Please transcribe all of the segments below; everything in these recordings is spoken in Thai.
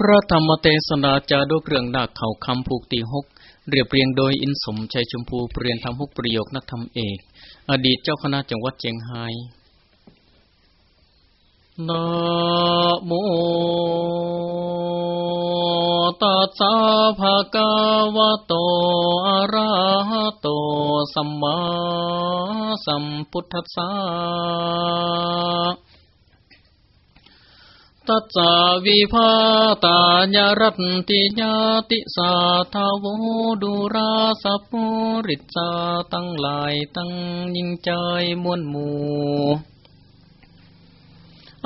พระธรรมเทศนาจาดกเรื่องนาคเขาคำผูกตีหก เรียบเรียงโดยอินสมชัยชมพูเรียนทำหกประโยคนักธรรมเอก อดีตเจ้าคณะจังหวัดเจียงไฮ้นะโมตัสสะภะคะวะโตอะระหะโตสัมมาสัมพุทธัสสะ ตัสสาวิภาตาญรัตติญาติสาทาวดุราสัพพุริสาตั้งหลายตั้งยิ่งใจมวลหมู่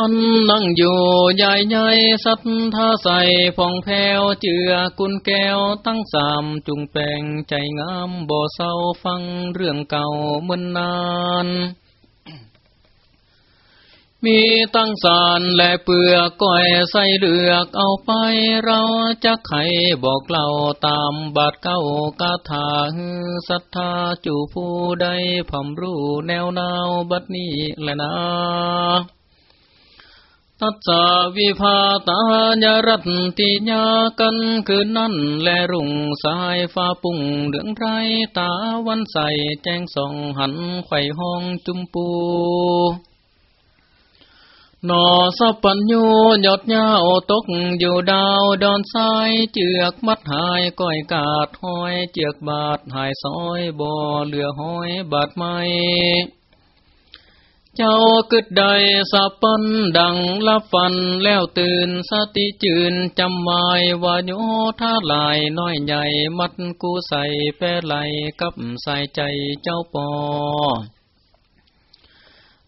อันนั่งอยู่ใหญ่ใหญ่สัทธาใสผ่องแผ้วเจือกุนแก้วตั้งสามจุงแปลงใจงามบ่เศร้าฟังเรื่องเก่าเมื่อนนาน มีตั้งสารและเปลือกก้อยใส่เลือกเอาไปเราจะไขบอกเล่าตามบาดเก้ากาถาศรัทธาจูผู้ใดผำรู้แนวนาวบัดนี้แหละนะตัสสาวิภาตาญรัตติญากันคืนนั้นและรุ่งสายฟ้าปุ่งเหลืองไรตาวันใสแจ้งส่องหันไข่ห้องจุมปู นอสัปัญญูหยดยาโอตกอยู่ดาวดอนทรายเจือกมัดหายก้อยกาดห้อยเจือกบาดหายซอยบ่อเหลือห้อยบาดไม้เจ้ากึดใดสับปันดังลับฟันแล้วตื่นสติจืนจำหมายวาโยท่าลายน้อยใหญ่มัดกูใส่แปรไหลกับใส่ใจเจ้าปอ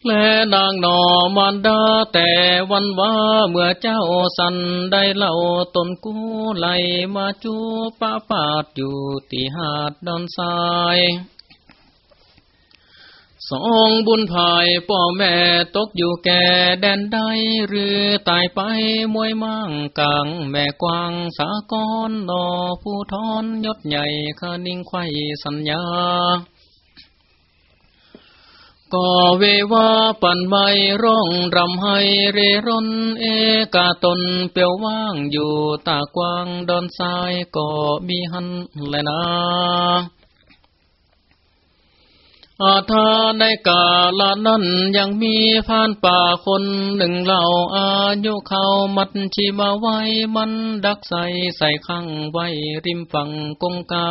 และนางนอมันดาแต่วันว่าเมื่อเจ้าสันได้เล่าตนกู้ไหลมาจูป้าปาดอยู่ตีหาดดอนทรายสองบุญภายพ่อแม่ตกอยู่แก่แดนใดหรือตายไปมวยมั่งกังแม่กวางสากรนอผู้ทอนยศใหญ่คนิ่งไข่สัญญา ก็เววาปันไม้ร้องรำให้เรร่นเอกาตนเปียวว่างอยู่ตากวางดอนทรายก็มีหันแลนะอาทาในกาลนั้นยังมีพานป่าคนหนึ่งเหล่าอายุเขามัดชีมาไว้มันดักใส่ใส่ข้างไว้ริมฝั่งกงกา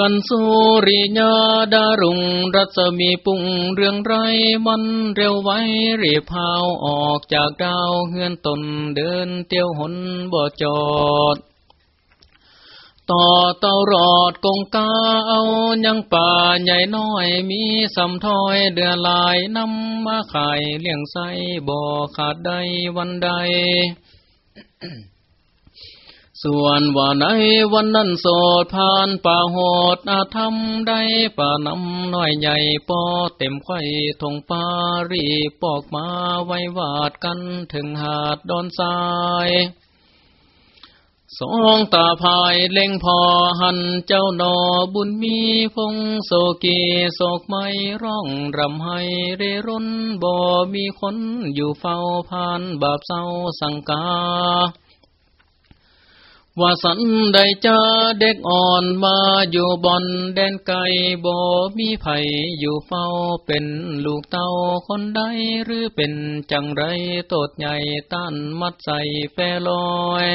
กันสุริญาดารุงรัศมีปุ่งเรื่องไรมันเร็วไว้รีบพาวออกจากดาวเฮือนตนเดินเตียวหนบ่จอด ต่อเต่ารอดกงกาเอายังป่าใหญ่น้อยมีสำถอยเดือลายนำมาขายเลี้ยงไสบ่ขาดใดวันใด ส่วนว่าในวันนั้นโสดผ่านป่าโหดอาธรรมได้ป่านำน้อยใหญ่ปอเต็มไข่ทงปารีปอกมาไว้วาดกันถึงหาดดอนทรายสองตาภายเล็งพอหันเจ้านอบุญมีพงโศกีโศกไม่ร้องรำให้เรร่นบ่มีคนอยู่เฝ้าผ่านบาปเศร้าสังกา ว่าสันใดจะเด็กอ่อนมาอยู่บอนแดนไกลบ่มีไผอยู่เฝ้าเป็นลูกเต้าคนใดหรือเป็นจังไรโตดใหญ่ต้านมัดใส่แปรลอย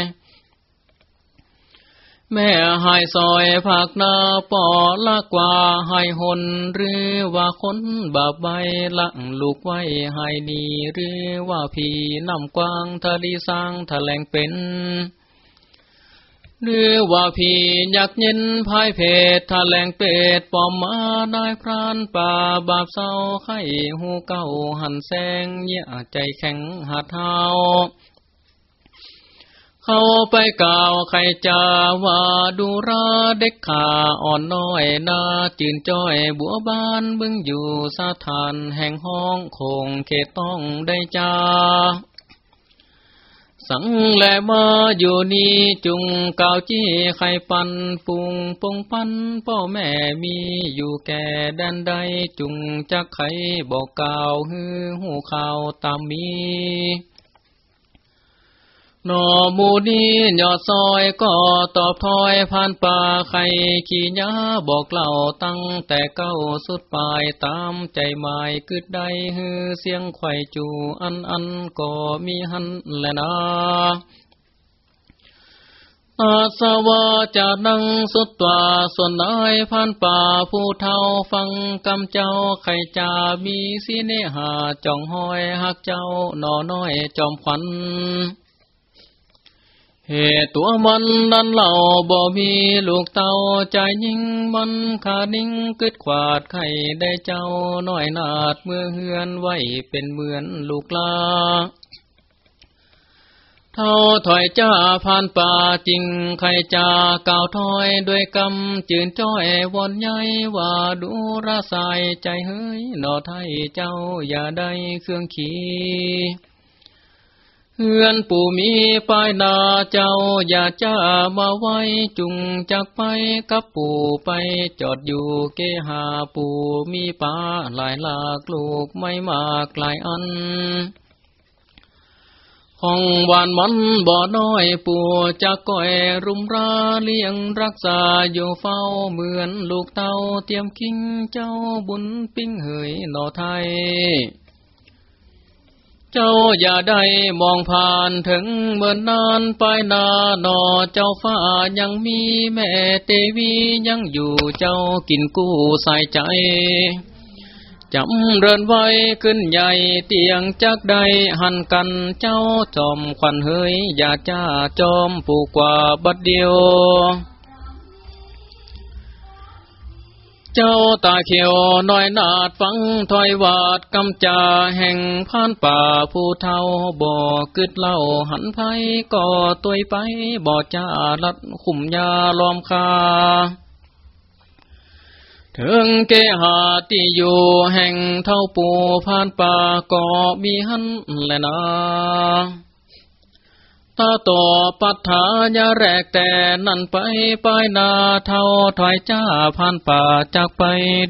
แม่หายซอยผักนาปอละกว่าหายหนหรือว่าคนบาปใบลังลูกไว้หายนีหรือว่าพี่นำกวางทะลีสร้างแถลงเป็น หรือว่าพี่อยากเย็นภายเพศทะแหลงเป็ดปอมมานายพรานป่าบาปเศร้าไข่หูเก้าหันแสงเยี่ยใจแข็งหาเท้าเข้าไปกล่าวใครจะว่าดูราเด็กขาอ่อนน้อยนาจืนจ้อยบัวบานบึงอยู่สถานแห่งห้องคงเขตต้องได้จ้า สังแลมาอยู่นี่จุงเกาจี้ไข่ปันปุงปงปันพ่อแม่มีอยู่แก่แดนใดจุงจักไข่บอกกล่าวฮือหูข่าวตามมี นอมูนี้ยอดซอยก็ตอบถอยผ่านป่าไข่ขี้ยาบอกเล่าตั้งแต่เก้าสุดปลายตามใจหมายกึดได้ฮือเสียงไข่จูอันอันก็มีหันแลนะอาสวะจะนังสุดตัวส่วนนายพันป่าผู้เท่าฟังกำเจ้าไข่จามีสิเนหาจ่องห้อยหักเจ้าหนอน้อยจอมขวัญ เหตุตัวมันนั้นเหล่าบ่มีลูกเต่าใจยิ่งมันขานิ่งกึดขวาดไข่ได้เจ้าน้อยนาดเมื่อเฮือนไว้เป็นเหมือนลูกลาเท่าถอยจ้าผ่านป่าจริงใครจาก่าวถอยด้วยกำจืนจ้อยวอนใหญ่ว่าดูระสายใจเฮ้ยหนอไทยเจ้าอย่าได้เครื่องขี เฮือนปู่มีป้ายนาเจ้าอย่าจ้ามาไว้จุงจากไปกับปู่ไปจอดอยู่เกหาปู่มีป้าหลายหลากลูกไม่มากหลายอัน ห้องวานมันบ่อน้อยปู่จะก้อยรุมราเลี้ยงรักษาอยู่เฝ้าเหมือนลูกเต้าเตรียมคิงเจ้าบุญปิ้งเหยหน่อไทย เจ้าอย่าได้มองผ่านถึงเมื่อนนานไปนาหนอเจ้าฟ้ายังมีแม่เตวียังอยู่เจ้ากินกู้ใส่ใจจำเรินไว้ขึ้นใหญ่เตียงจักใดหันกันเจ้าจอมควันเฮยอย่าจ้าจอมผูกกว่าบัดเดียว เจ้าตาเขียวน้อยนาดฟังถอยวาดกำจาแห่งผ่านป่าผู้เท่าบ่อกึดเล่าหันไพก่อตัวไปบ่จ้าลัดขุมยาล้อมคาถึงเกหาที่อยู่แห่งเท่าปูผ่านป่าก็มีหันแลนะ ตาต่อปัฏฐายาแรกแต่นั่นไปไปนาเท่าถอยจ้าผ่านป่าจากไป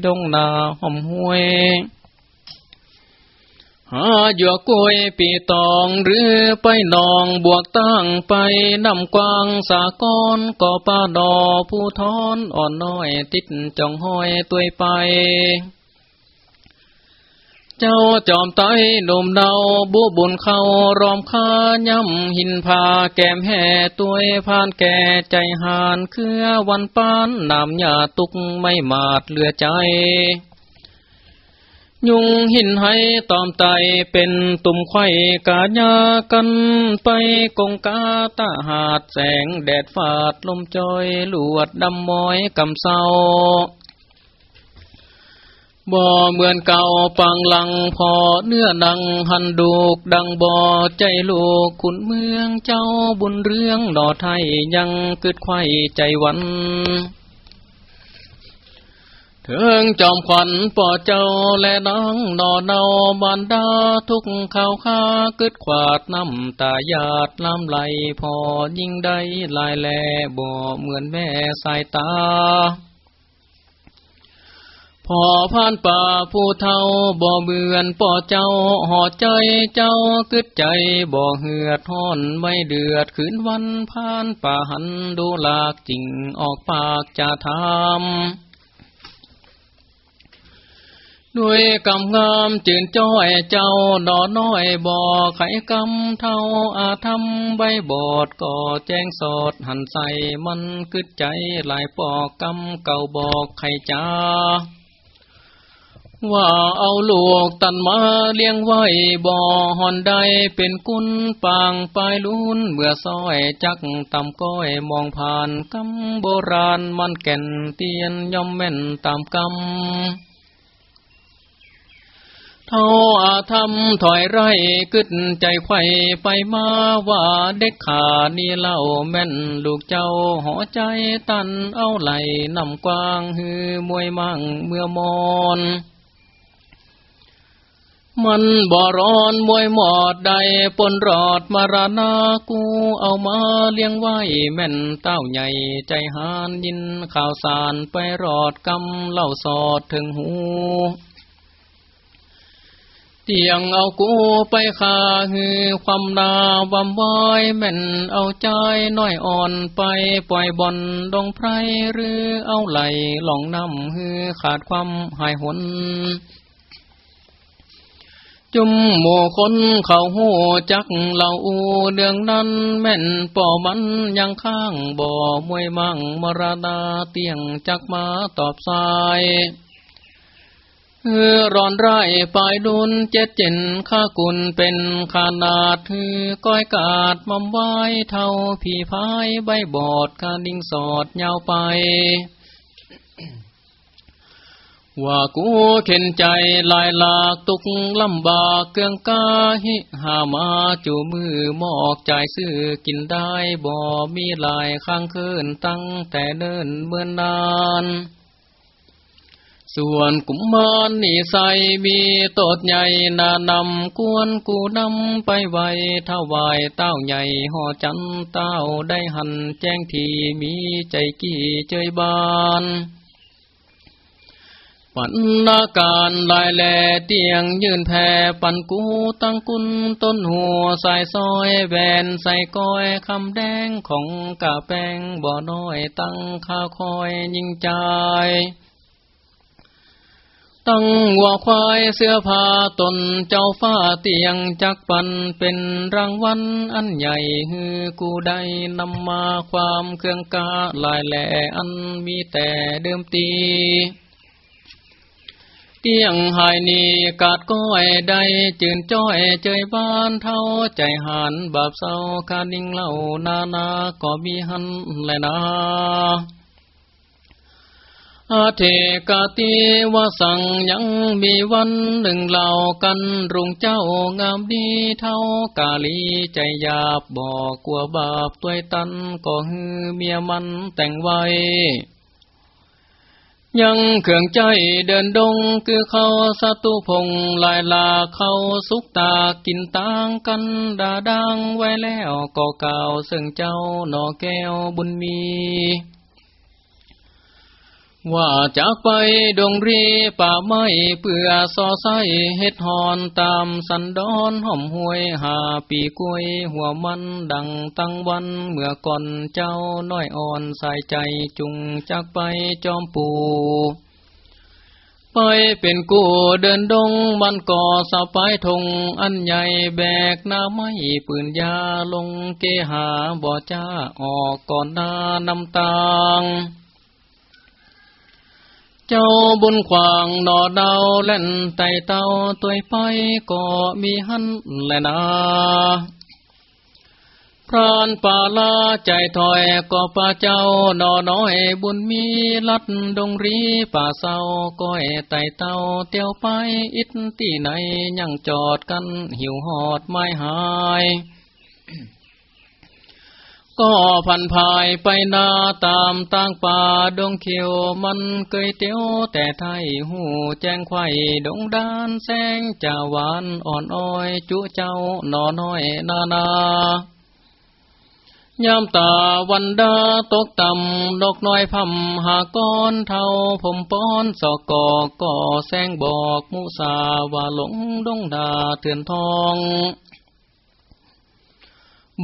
ดงนาห่อมห้วยหาหยวกกล้วยปีตองหรือไปนองบวกตั้งไปนำกวางสากอนก่อป้าดอผู้ทอนอ่อนน้อยติดจองห้อยตัวไป เจ้าจอมไตหนุ่มเดาบุบุญเข้ารอมคาย่ำหินผาแก้มแห่ตัวผ่านแก่ใจหานเครือวันปานนำยาตุกไม่มาดเหลือใจ ยุงหินให้ตอมไตเป็นตุ่มไข่กาญากันไปกงกาตาหาดแสงแดดฟาดลมจอยลวดดำมอยกำเศร้า บ่เหมือนเก่าปังหลังพอเนื้อนังหันดูกดังบ่อใจลูกขุนเมืองเจ้าบุญเรื่องดอไทยยังกึดไข่ใจวันเถึงจอมขวัญป่อเจ้าและน้องนอเนาบานดาทุกข่าวค้ากึดขวาดน้ำตาหยาดล้ำไหลพอยิ่งได้ลายแลบ่เหมือนแม่สายตา พอผ่านป่าผู้เท่าบ่เบือนป่อเจ้าห่อใจเจ้ากึดใจบ่เหือดห่อนไม่เดือดขืนวันผ่านป่าหันดูหลากจริงออกปากจะทำด้วยกำงามจืนจ้อยเจ้าหนอน้อยบ่อไข่กำเท่าอาทำใบบอดก่อแจ้งสอดหันใส่มันกึดใจหลายปอกกำเก่าบอกไข่จ้า ว่าเอาลูกตันมาเลี้ยงไว้บ่อหอนใดเป็นกุนปางปลายลุนเมื่อซอยจักตำก้อยมองผ่านกำโบราณมันแก่นเตียนย่อมแม่นตามกำเท่าอาธรรมถอยไรกึดใจไข่ไปมาว่าเด็กขานี่เล่าแม่นลูกเจ้าหอใจตันเอาไหลนำกว้างฮือมวยมั่งเมื่อมอน มันบ่ร้อนมวยหมอดใดปนรอดมารานากูเอามาเลี้ยงไว้แม่นเต้าใหญ่ใจหานยินข่าวสารไปรอดกำเล่าสอดถึงหูเตียงเอากูไปขาหือความดาวำวายแม่นเอาใจน้อยอ่อนไปปล่อยบอนดงไพรหรือเอาไหลหลองน้ำหือขาดความหายหน จุมหมู่คนเขาหูจักเหล่าอูเดืองนั้นแม่นป่อมันยังข้างบ่อมวยมั่งมรดาเตียงจักมาตอบสายเฮือร้อนไร่ปลายดุนเจ็ดเจนข้ากุลเป็นขนาดฮือก้อยกาดมัมไว้เท่าผีพายใบบอดคาดิ่งสอดยาวไป ว่ากูเข็นใจลายหลากตุกลำบากเกืองกาหิหามาจูมือมอกใจซื้อกินได้บ่มีลายข้างคืนตั้งแต่เนิ่นเมื่อนนาน ส่วนกุมมารนี่ใสมีตดใหญ่นานำกวนกูนำไปไว้ถวายเต้าใหญ่ห่อจันเต้าได้หันแจ้งทีมีใจกี่เจยบาน ปันนาการลายแลเตียงยืนแผ่ปันกูตั้งกุนต้นหัวใส่ซอยแบนใส่ก้อยคำแดงของกะแปงบ่อน้อยตั้งข้าคอยยิงใจตั้งวัวควายเสื้อผ้าตนเจ้าฟ้าเตียงจักปันเป็นรางวัลอันใหญ่ฮือกูได้นำมาความเครื่องกาลายแหล่อันมีแต่เดิมตี เตียงหายนีกาดก้อยได้จืนจ้อยเจยบ้านเท่าใจหันบาบเศร้าคานิ่งเล่านานาก็มีหันแลยนาอาเทกาติวาสังยังมีวันหนึ่งเหล่ากันรุงเจ้างามดีเท่ากาลีใจหยาบบอกกลัวบาปตัวตันก็ฮือเมียมันแต่งไว้ ยังเขื่องใจเดินดงคือเขาสตุพงลายลาเขาสุกตากินตางกันดาดังไว้แล้วก็กล่าวซึ่งเจ้าหนอแก้วบุญมี ว่าจากไปดงรีป่าไม้เปื่อซอไซเฮ็ดหอนตามสันดอนห่อมห้วยหาปีกล้วยหัวมันดังตั้งวันเมื่อก่อนเจ้าน้อยอ่อนใสายใจจุงจากไปจอมปูไปเป็นกูเดินดงมันก่อสะปายทงอันใหญ่แบกหน้าไม้ปืนยาลงเกหาบ่อจ้าออกก่อนหน้านำตาง จ้าบุญขวางนอดาวเล่นไตเต้าตัวไปก็มีหันแลนาพรานป่าลาใจถอยก็ป่าเจ้านอน้อยบุญมีลัดดงรีป่าเศร้าก้อยไตเต้าเตียวไปอิดที่ไหนยังจอดกันหิวหอดไม่หาย ก็พันภายไปนาตามต่างป่าดงเขียวมันเคยเตียวแต่ไทยหูแจ้งไข่ดงดานแสงจาหวานอ่อนอ้อยจุเจ้าหนอน้อยนานายามตาวันดาตกต่ำดอกน้อยพำหาก้อนเท่าผมป้อนสอกกอก่อแสงบอกมุสาว่าหลงดงดาเถือนทอง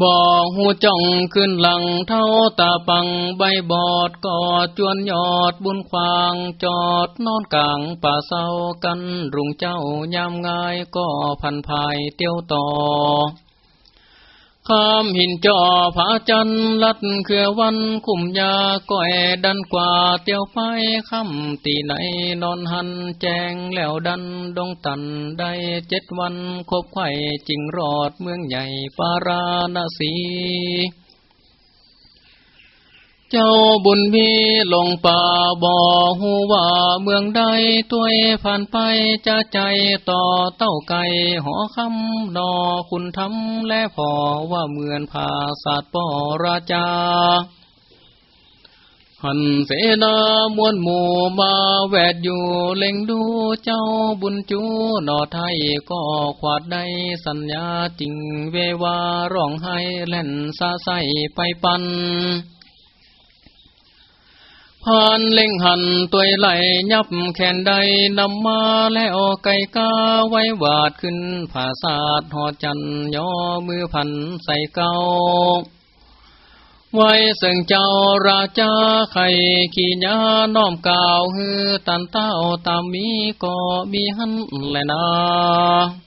บอกหูจ่องขึ้นหลังเท่าตาปังใบบอดกอดจวนยอดบุญควางจอดนอนกลางป่าเศร้ากัน รุงเจ้ายามง่ายก็พันภายเตี้ยวต่อ ข้ามหินจอผาจันลัดเคือวันคุมยาก้อยดันกว่าเตียวไปคำตีไหนนอนหันแจงแล้วดันดงตันได้เจ็ดวันคบไข่จริงรอดเมืองใหญ่ปาราณสี เจ้าบุญมีลงป่าบ่อหูว่าเมืองใดตัวผ่านไปจะใจต่อเต้าไก่หอคำนอคุณทำและพอว่าเหมือนภาศาสตร์ปอราจาหันเสนามวลหมู่มาแวดอยู่เล็งดูเจ้าบุญจูนอไทยก็ขวาดได้สัญญาจริงเววาร้องให้เล่นซาใสไปปัน พานเล่งหันตัวไหลยับแขนใดนำมาแล้วไก่กาไว้วาดขึ้นผาศาสหอจันย่อมือพันใส่เกาไว้สึงเจ้าราชาไข่ขีญาน้อมกาวฮือตันเต้าตามมีก็มีหันแลนา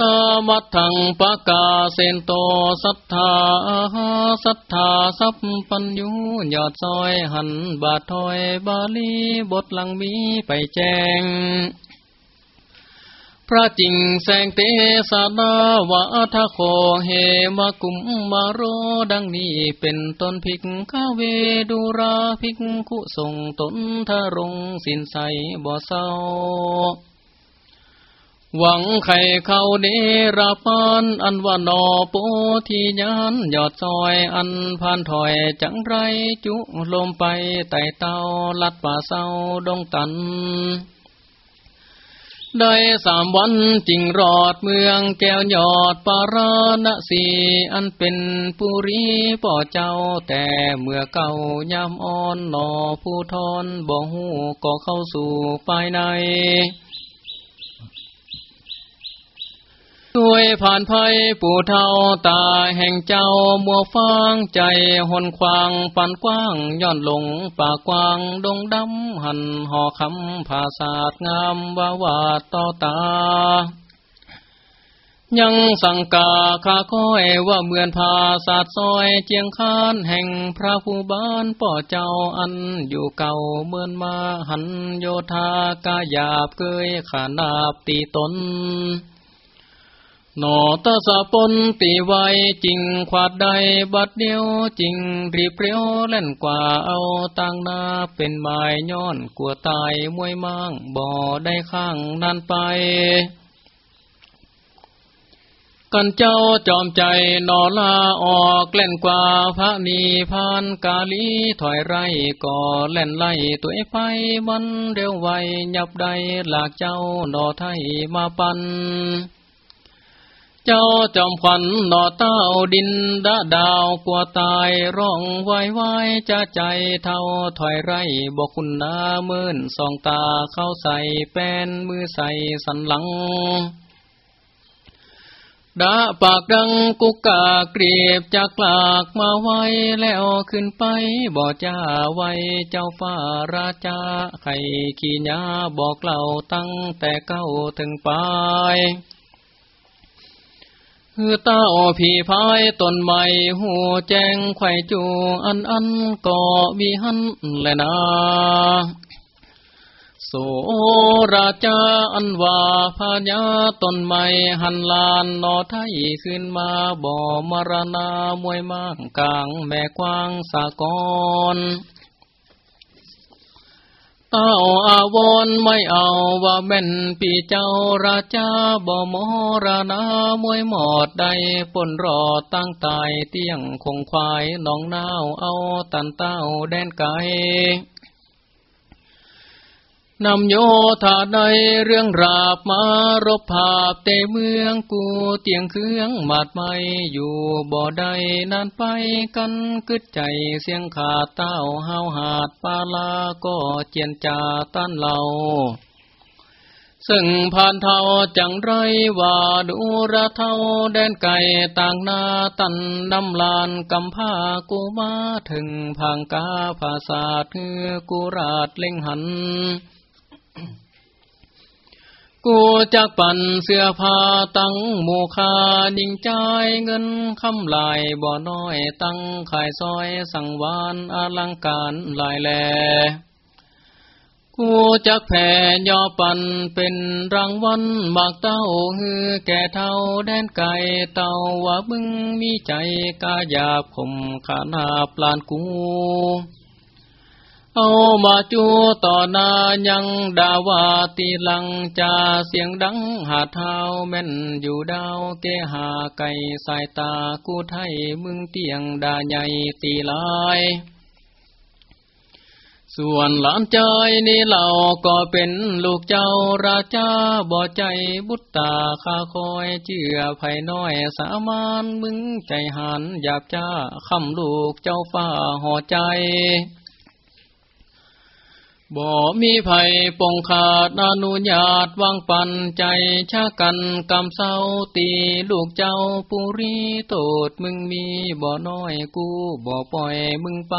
ตามัดทังปะกาเซนโตสัทธาสัทธาสัพปัญญูยอดซอยหันบาทถอยบาลีบทลังมีไปแจ้งพระจิงแสงเตสนาวะทะโคเฮมากุมมาโรดังนี้เป็นต้นพิกข้าเวดูราพิกคุส่งตนทารงสินใสบ่เศร้า หวังไข่เขาเนราปานอันว่านอโปทียานยอดซอยอันผ่านถอยจังไรจุลมไปไต่เต้าลัดป่าเศร้าดงตัน ได้สามวันจิงรอดเมืองแก้วยอดปาราณสีอันเป็นปุรีป่อเจ้าแต่เมื่อเก่ายามอ่อนนอผู้ทอนบ่หูก็เข้าสู่ภายใน ด้วยผ่านภัยปู่เท่าตาแห่งเจ้ามัวฟางใจหนควางปันกว้างย้อนลงป่ากว้างดงดำหันห่อคำภาษาดงามวาวาดต่อตายังสังกาคาค้อยว่าเหมือนภาษาซอยเจียงคานแห่งพระผู้บ้านป่อเจ้าอันอยู่เก่าเมือนมาหันโยธากาหยาบเกยขานาบตีตน นอตสะปนตีไวจริงขวาดใดบัดเดียวจริงรีเปรียวเล่นกว่าเอาตังนาเป็นไม้ย้อนกลัวตายมวยมั่งบ่อได้ข้างนันไป กันเจ้าจอมใจนอลาออกเล่นกว่าพระนีพานกาลีถอยไรก่อเล่นไล่ตัวไปมันเร็วไวยับใดหลากเจ้านอไทยมาปัน เจ้าจอมขวัญหน่อเต้าดินดาดาวกลัวตายร้องไว้ไว้จะใจเท่าถอยไรบอกคุณนาเมินสองตาเข้าใส่แป้นมือใส่สันหลังดาปากดังกุกกาเกรียบจากลากมาไว้แล้วขึ้นไปบ่อจ้าไว้เจ้าฟ้าราชาไข่ขี้ยาบอกเล่าตั้งแต่เก้าถึงปลาย คือตาอผีพายตนใหม่หูแจ้งไข่จูอันอันก่อมีหันแลนาโสราชาอันว่าพญาตนใหม่หันลานนอไทยขึ้นมาบ่อมรณามวยมากกลางแม่กว้างสากร เอาอาวนไม่เอาว่าแม่นปีเจ้าราชาบ่มรณามวยหมอดใดปนรอตั้งตายเตี้ยงคงควายน้องนาวเอาตันเต้าแดนไก นำโยธาใดเรื่องราบมารบภาพเตเมืองกูเตียงเครื่องมาดไม่อยู่บ่อใดนานไปกันกึดใจเสียงขาดเต้าหาวหาดปาลาก็เจียนจาต้านเหล่าซึ่งผ่านเท่าจังไรว่าดูระเท่าแดนไก่ต่างนาตันนำลานกำผ้ากูมาถึงพังกาภาษาเทือกูราดเล่งหัน กูจักปั่นเสื้อผ้าตั้งหมูคานิ่งใจเงินคำลายบ่อน้อยตั้งขายซอยสังวานอลังการลายแลกูจักแผ่ยอปันเป็นรางวัลมากเต้าฮือแก่เท่าแดนไก่เต่าว่าบึงมีใจกาหยาบคมขานาปลานกู เอามาจูต่อนายังดาวาตีลังจาเสียงดังหาเท้าแม่นอยู่ดาวเกหาไก่สายตากูไทยมึงเตียงดาใหญ่ตีลาย ส่วนหลานใจนี่เราก็เป็นลูกเจ้าราชาบ่ใจบุตตาข้าคอยเจือไผ่น้อยสามานมึงใจหันหยาบจ้าคำลูกเจ้าฟ้าห่อใจ บ่มีภัยปงขาดอนุญาตวางปันใจชากันกำเศร้าตีลูกเจ้าปุรีโตดมึงมีบ่น้อยกูบ่ปล่อยมึงไป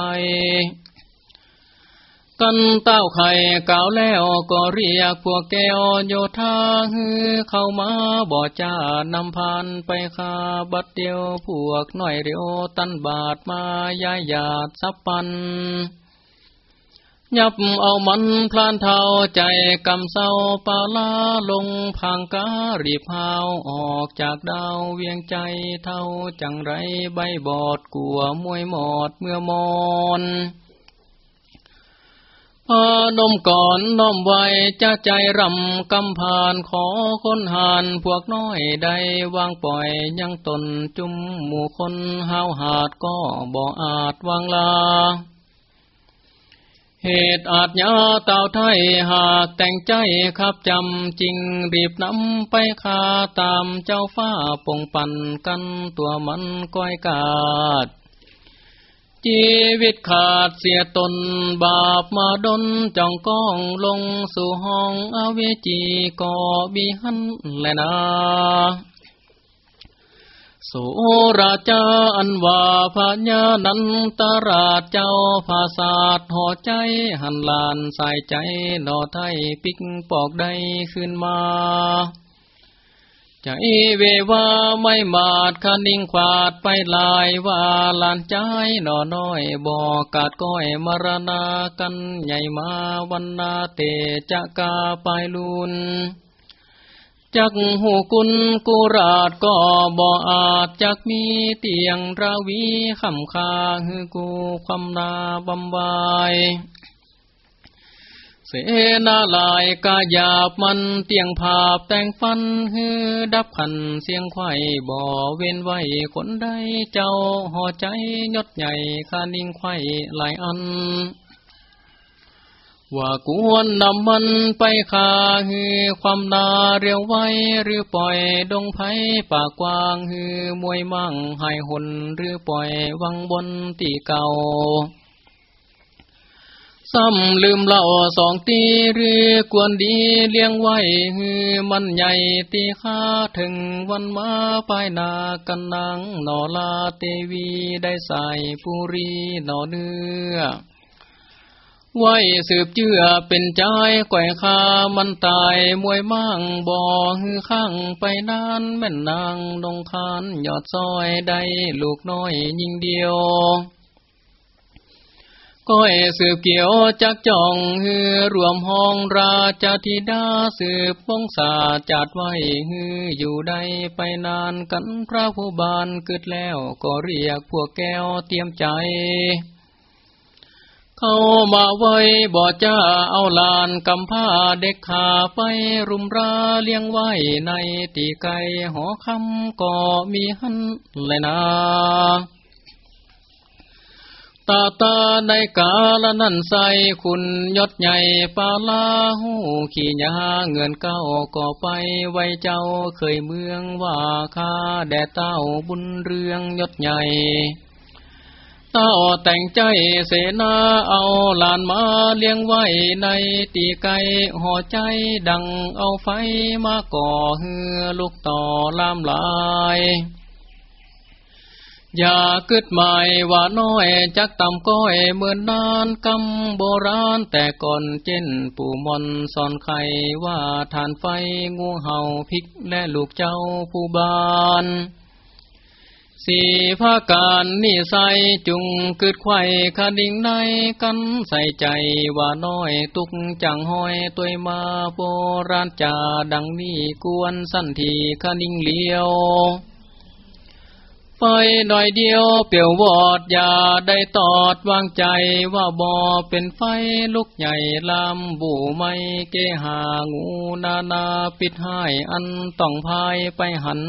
กันเต้าไข่กล่าวแล้วก็เรียกพวกแก้วโยธาฮือเข้ามาบ่จ้านำพานไปคาบัดเดียวพวกน้อยเรียวตันบาทมายายหยาดสับปัน ยับเอามันพลานเทาใจกำเศร้าปาลาลงพังการีพาวออกจากดาวเวียงใจเท่าจังไรใบบอดกลัวมวยหมอดเมื่อมอนพานมก่อนน้อมไว้จะใจรำกำพานขอคนหานพวกน้อยได้วางปล่อยยังตนจุมหมู่คนห้าวหาดก็บ่อาจวางลา เหตุอาจยาเต่าไทยหากแต่งใจขับจำจริงรีบนำไปคาตามเจ้าฟ้าปงปันกันตัวมันก้อยกาด ชีวิตขาดเสียตนบาปมาดนจ้องก้องลงสู่ห้องอเวจีก่อบีหันแลนา โสราชาอันว่าพญานันตราชเจ้าภาษาทห่อใจหันลานสายใจนอไทยปิกปอกได้ขึ้นมาใจเวว่าไม่มาดคันิงควาดไปลายว่าลานใจหนอน้อยบอกกาดก้อยมรณากันใหญ่มาวันนาเตจะกาไปลุน จักหูกุลกุราชก็บ่อาจจักมีเตียงราวีคำคาฮือกูความนาบำบายเสนาลายกาหยาบมันเตียงภาพแต่งฟันฮือดับขันเสียงไข่บ่อเว้นไว้คนใดเจ้าห่อใจยดใหญ่คานิ่งไข่หลายอัน ว่ากวนนำมันไปขาฮือความนาเรียวไว้หรือปล่อยดงไผ่ปากกว้างฮือมวยมั่งหายหนหรือปล่อยวังบนตีเก่าซ้ำลืมเล่าสองตีหรือกวนดีเลี้ยงไว้ฮือมันใหญ่ตีข้าถึงวันมาปายนากันนางนอลาเตวีได้ใส่ปุรีนอเนื้อ ไว้สืบเจือเป็นใจก่อยคามันตายมวยมั่งบ่อฮือข้างไปนานแม่นนางดงคานยอดซอยได้ลูกน้อยยิงเดียวก้อยสืบเกี่ยวจักจ่องฮือรวมห้องราชธิดาสืบวงศาจัดไว้ฮืออยู่ได้ไปนานกันพระผู้บานเกิดแล้วก็เรียกพวกแก้วเตรียมใจ เข้ามาไว้บ่จ้าเอาลานกำผ้าเด็กขาไปรุมราเลี้ยงไว้ในตีไก่หอคำก็มีหันเลยนะตาตาในกาลนั่นใสคุณยศใหญ่ปาลาหูขี่ยาเงินเก้าก็ไปไว้เจ้าเคยเมืองว่าคาแด่เต้าบุญเรืองยศใหญ่ ต้าแต่งใจเสนาเอาลานมาเลี้ยงไว้ในตีไก่ห่อใจดังเอาไฟมาก่อเฮือลูกต่อลามลายอย่ากึดหมายว่าน้อยจักต่ำก้อยเหมือนนานกำโบราณแต่ก่อนเจนปู่มอนสอนไขว่าทานไฟงูเห่าพิกและลูกเจ้าผู้บาน สีภาการนี่ใสจุงกึดไข่คดิ่งในกันใส่ใจว่าน้อยตุกจังห้อยตัวมาโบราณจาดังนี้กวนสั้นทีคดิ่งเลี้ยวไปหน่อยเดียวเปี่ยววอดอย่าได้ตอดวางใจว่าบ่อเป็นไฟลุกใหญ่ลำบูไม่เกหางูนานาปิดให้อันต้องพายไปหัน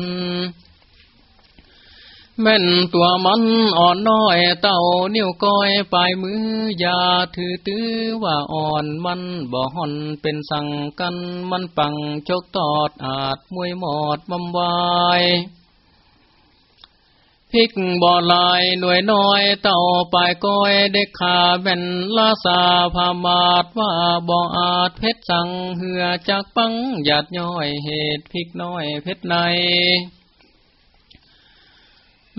แม่นตัวมันอ่อนน้อยเต่านิ้วก้อยปลายมือยาถือตื้อว่าอ่อนมันบ่ห่อนเป็นสั่งกันมันปังชกตอดอาจมวยหมอดบำวายพิกบ่อลายหน่วยน้อยเต่าปลายก้อยเด็กขาแบ่นลาสาพามาดว่าบ่อาจเพชรสั่งเหือจากปังหยาดย้อยเหตุพิกน้อยเพชรใน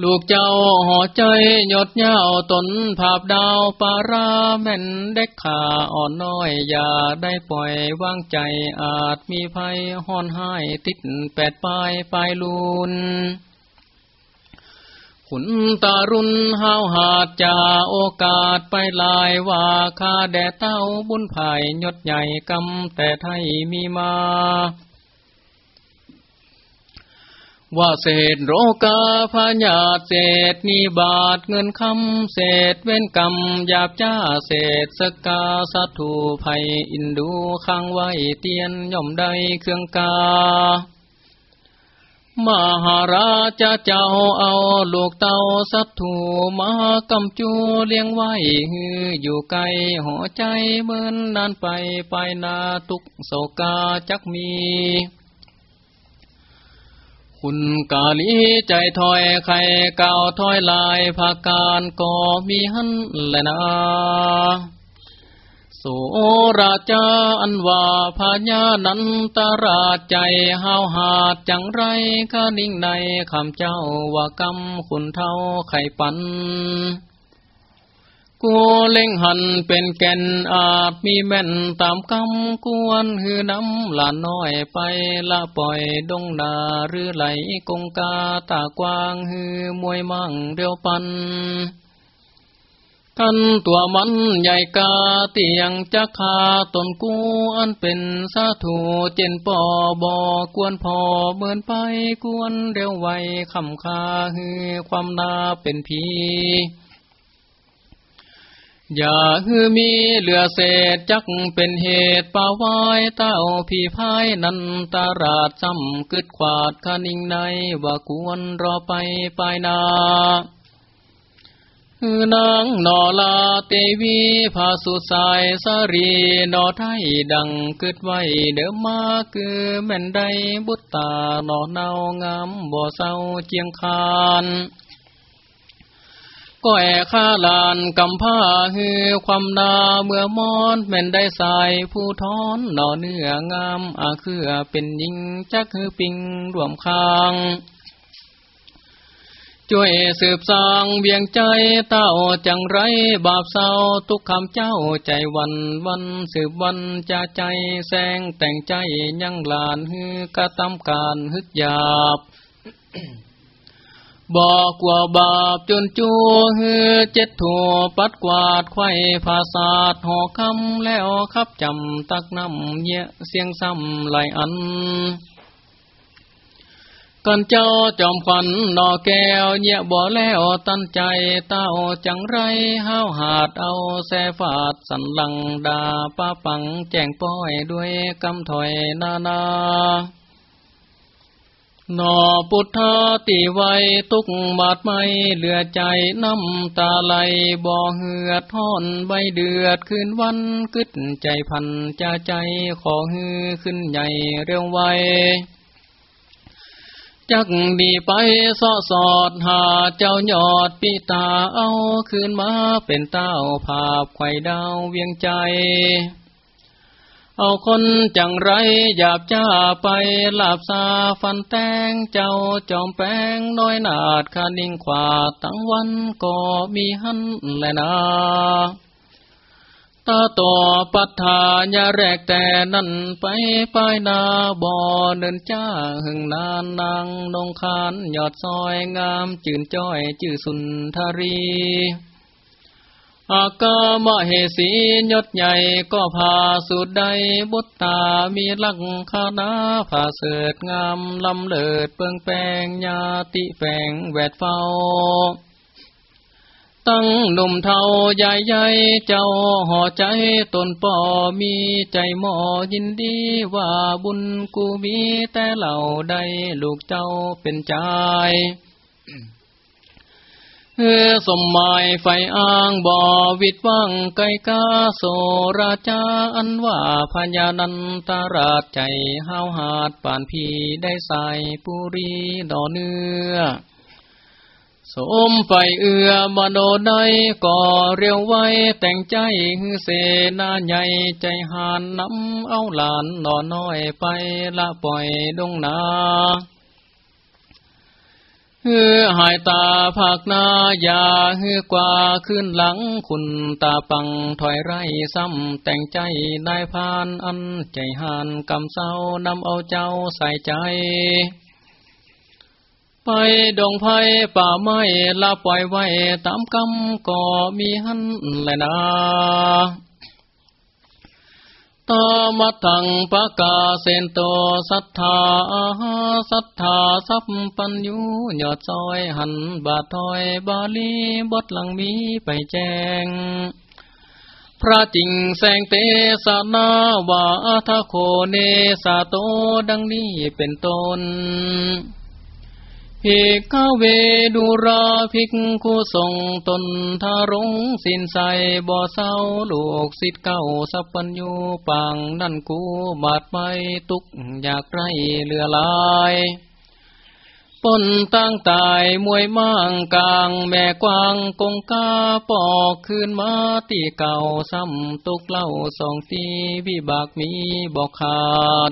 ลูกเจ้าห่อใจหยดเย้าตนภาพดาวปาราแม่นเด็กขาอ่อนน้อย อย่าได้ปล่อยวางใจอาจมีภัยห่อนหายติดแปดปลายปลายลุนขุนตารุนห้าวหาดจาโอกาสไปลายว่าคาแด่เต้าบุญภายยดใหญ่กำแต่ไทยมีมา ว่าเศษโรกาพญาเศษนีบาทเงินคำเศษเว้นกรรมหยาบจ้าเศษสกาสัตถูภัยอินดูข้างไว้เตียนย่อมได้เครื่องกามหาราชเจ้าเอาลูกเต่าสัตถูมากำจูเลี้ยงไว้ฮืออยู่ไกลหัวใจเหมือนนานไปไปนาตุกโศกาจักมี คุณกาลีใจถอยไข่เก่าถอยลายภาการก็มีหันแลนะโสราชาอันว่าพญานันตราชใจหาวหาดจังไรก็นิ่งในคำเจ้าว่ากำคุณเท่าไข่ปัน กูเล่งหันเป็นแก่นอาจมีแม่นตามคำกวนหือน้ำลานน้อยไปละปล่อยดงนาหรือไหลกงกาตากวางหือมวยมั่งเดียวปันกันตัวมันใหญ่กาเตียงจักคาตนกูอันเป็นสาถูเจนปอบอกวนพอเมือนไปกวนเร็วไวคำคาฮือความนาเป็นผี อย่าฮือมีเหลือเศษจักเป็นเหตุป่าวายเต้าพี่พายนันตาราชจำกึดขวาดคานิ่งในว่าควรรอไปปลายนาคือนางนอลาเตวีพาสุสายสรีนอไทยดังกึดไว้เดิมมาคือแม่นใดบุตตานอเนางามบ่เศร้าเจียงคาน ก็แอข้าลานกำผ้าฮือความนาเมื่อมอนแม่นได้สายผู้ทอนหน่อเนื้องามอาคือเป็นยิงจักคือปิงรวมคางช่วยสืบสร้างเวียงใจเต้าจังไรบาปเศร้าทุกคำเจ้าใจวันวันสืบวันจะใจแสงแต่งใจยังลานฮือกระทำการฮึกหยาบ บอกว่าบาปจนจูฮือเจ็ดถั่วปัดกวาดไข่ภาษาดหอคำแล้วขับจำตักน้ำเยะเสียงซ้ำไหลอัน กันเจ้าจอมขวัญนอแก้วเยะบ่แล้วตั้นใจเต้าจังไรห้าวหาดเอาแสฟาดสันหลังดาป้าปังแจงป้อยด้วยกำถอยนานาน นอพุทธาติไวตุกบาดไม่เหลือใจน้ำตาไหลบ่อเหือดท่อนใบเดือดคืนวันกึดใจพันจะใจขอฮือขึ้นใหญ่เร็วไวจักดีไปสอสอดหาเจ้ายอดปีตาเอาคืนมาเป็นเต้าภาพไข่ดาวเวียงใจ เอาคนจังไรหยาบจ้าไปลาบซาฟันแตงเจ้าจอมแป้งน้อยนาดคานิ่งขวาตั้งวันก็มีหันแลนาตาต่อปัฏฐานยาแรกแต่นั่นไปไปนาบ่อเดินจ้าหึงนานนางนงคานยอดซอยงามจื่นจ้อยจื่อสุนทรี อากามเหสียศใหญ่ก็พาสุดใดบุตตามีลักคานาผาเสดงามลำเลิดเปิงแปงญาติแฝงแวดเฝ้า ตั้งหนุ่มเทาใหญ่ใหญ่เจ้าห่อใจตนป่อมีใจหมอยินดีว่าบุญกูมีแต่เหล่าใดลูกเจ้าเป็นใจ เอสมหมายไฟอ้างบ่อวิดวังไกกาโสราชาอันว่าพญานันตราชใจห้าวหาดป่านพีได้ใส่ปุรีดอเนื้อสมไฟเอือบโดได้ก่อเรียวไว้แต่งใจฮือเสนาใหญ่ใจหานน้ำเอาหลานนอน้อยไปละปล่อยดงนา ฮือหายตาภาคนาอยาฮือกว่าขึ้นหลังคุณตาปังถอยไรซ้ำแต่งใจนายพานอันใจหานกำเศร้านำเอาเจ้าใส่ใจ ไปดงไผ่ป่าไม้ละปล่อยไว้ตามกำก็มีหันแลยนะ ตามัทังปะกาเซนโตสัทธาสัทธาสัพปัญญูยอดซอยหันบาทอยบาลีบทหลังมีไปแจ้งพระจิงแสงเตสนาวาทโคเนสาโตดังนี้เป็นต้น ภิกขเวดุราภิกขุทรงตนทารุงสินใสบ่อเศร้าลูกสิทธิ์เก้าสัพพัญญูปังนั่นกูบาดไปตุกอยากไรเลือลายปนตั้งตายมวยมั่งกลางแม่กวางกงกาปอกคืนมาตีเก่าซ้ำตุกเล่าสองตีวิบากมีบอกขาด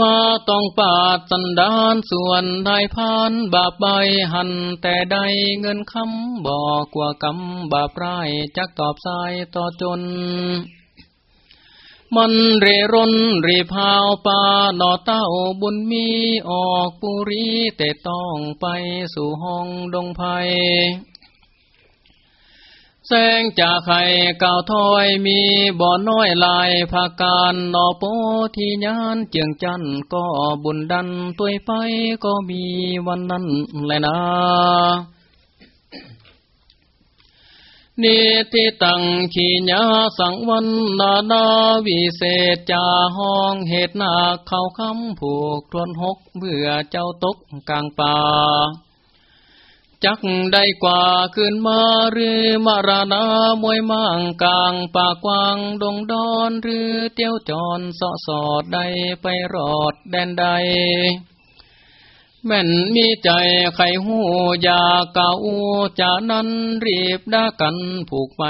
มาต้องปาดสันดานส่วนได้พานบาปใบหันแต่ใดเงินคำบอกว่ากำบาปร้ายจักตอบสายต่อจน มันเรร่นรีพาวปาหนอเต้าบุญมีออกปุรีแต่ต้องไปสู่ห้องดงไพ แสงจากไข่เก่าถอยมีบ่อน้อยลายภาการนอโปที่ยานเจียงจันก็บุญดันตัวไปก็มีวันนั้นแลยนะนิติตังขีญาสังวันนานาวิเศษจาห้องเหตุนาเข้าคำผูกทวนหกเบื่อเจ้าตกกลางป่า จักได้กว่าขึ้นมาหรือมาราณามวยมังกลางปากกวางดงดอนหรือเตี้ยวจอนสอสอดได้ไปรอดแดนใด แม่นมีใจไขหูอยากเก่าจานั้นรีบด่ากันผูกไป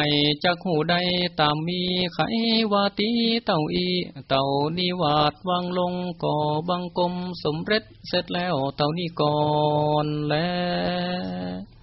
จากหูใดตามมีไขวาตีเต่าอีเต่านิวาดวางลงก่อบังกลมสมเร็จเสร็จแล้วเต่านี้ก่อนแล้ว